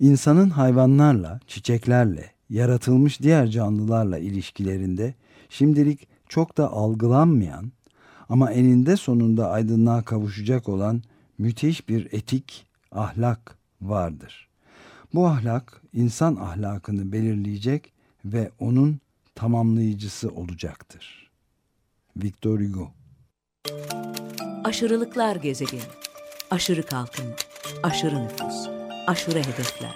İnsanın hayvanlarla, çiçeklerle, yaratılmış diğer canlılarla ilişkilerinde şimdilik çok da algılanmayan ama eninde sonunda aydınlığa kavuşacak olan müthiş bir etik, ahlak vardır. Bu ahlak insan ahlakını belirleyecek ve onun tamamlayıcısı olacaktır. Victor Hugo Aşırılıklar gezegeni. Aşırı kalkınma, aşırı nüfus, aşırı hedefler.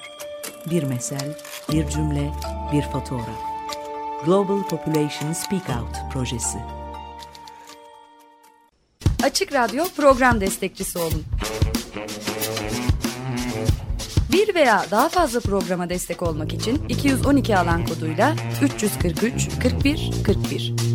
Bir mesel, bir cümle, bir fotoğraf. Global Population Speak Out projesi. Açık Radyo program destekçisi olun. Bir veya daha fazla programa destek olmak için 212 alan koduyla 343 41 41